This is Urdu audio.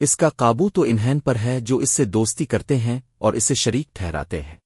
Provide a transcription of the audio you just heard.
اس کا قابو تو انہین پر ہے جو اس سے دوستی کرتے ہیں اور اسے شریک ٹھہراتے ہیں۔